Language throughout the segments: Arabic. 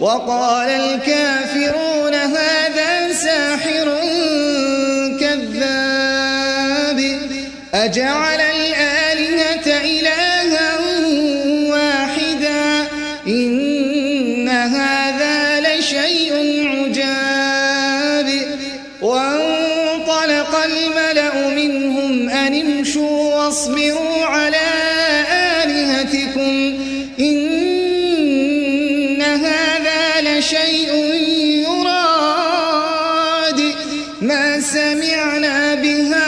وقال الكافرون هذا ساحر كذاب. أجعل الآلهة ما سمعنا بهذا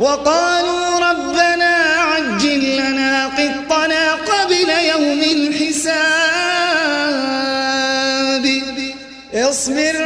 وقالوا ربنا عجل لنا قطنا قبل يوم الحساب. اصبر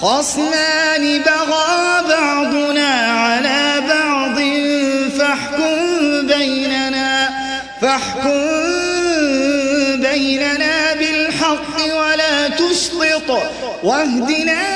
خصمان بغى بعضنا على بعض فاحكم بيننا فاحكم بيننا بالحق ولا تشطط واهدنا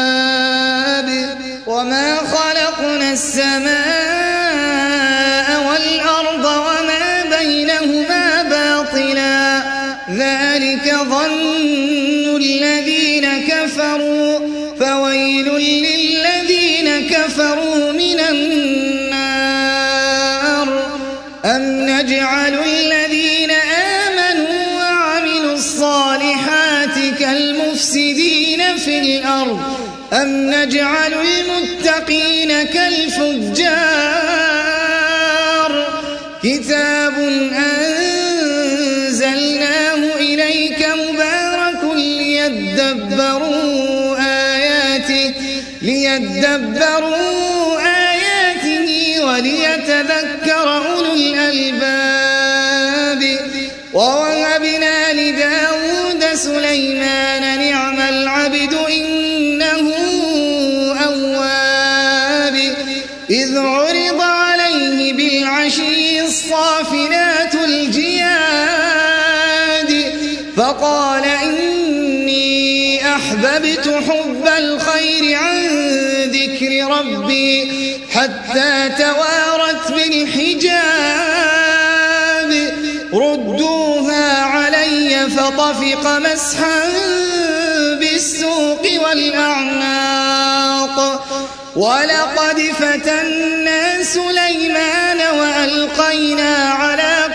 وما خلقنا السماء والأرض وما بينهما باطلا ذلك ظن كتاب فقال إني أحببت حب الخير عن ذكر ربي حتى توارت بالحجاب. ردوها علي فطفق مسحا بالسوق والأعناق. ولقد فتنا سليمان وألقينا على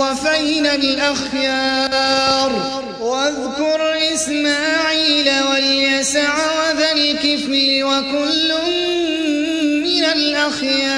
المصطفين الأخيار. واذكر إسماعيل واليسع وذا الكفل وكل من الأخيار.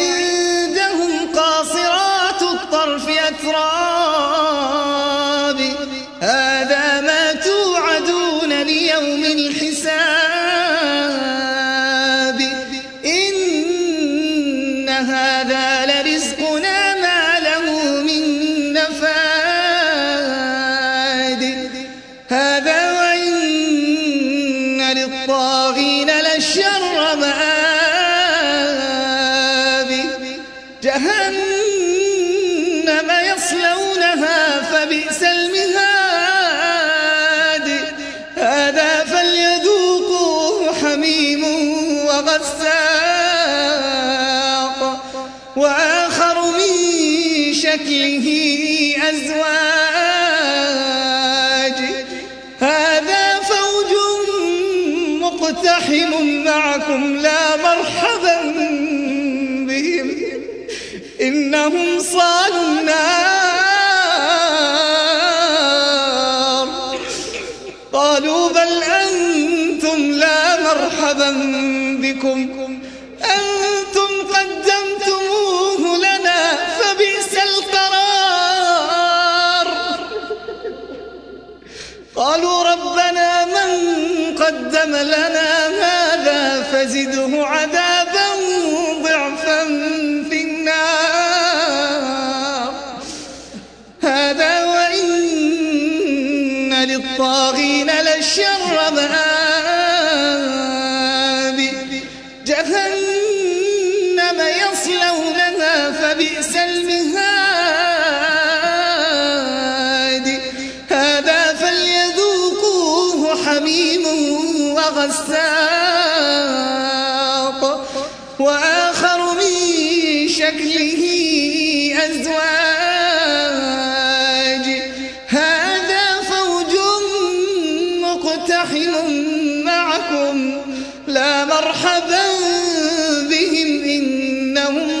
جهنم يصلونها فبئس المهاد. هذا فليذوقوه حميم وغساق وآخر من شكله إنهم صالوا النار. هذا وإن للطاغين لشر مآب. مقتحم معكم لا مرحبا بهم إنهم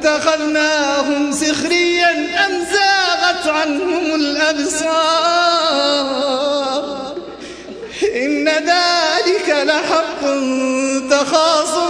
اتخذناهم سخريا أم زاغت عنهم الأبصار؟ إن ذلك لحق تخاصم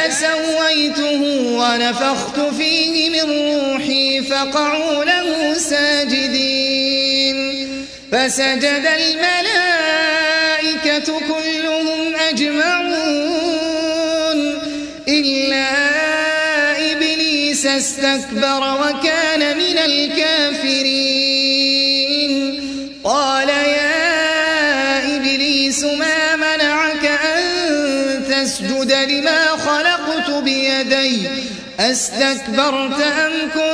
ونفخت فيه من روحي فقعوا له ساجدين. فسجد الملائكة كلهم أجمعون. إلا إبليس استكبر وكان أستكبرت أم كنت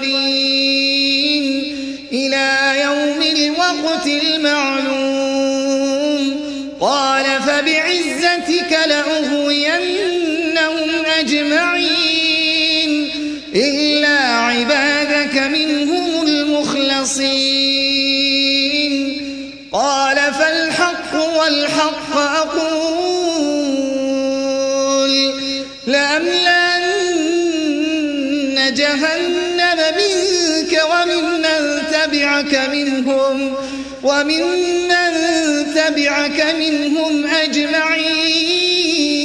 المنظرين إلى يوم الوقت المعلوم قال فبعزتك لأغوينهم منهم وممن تبعك منهم أجمعين.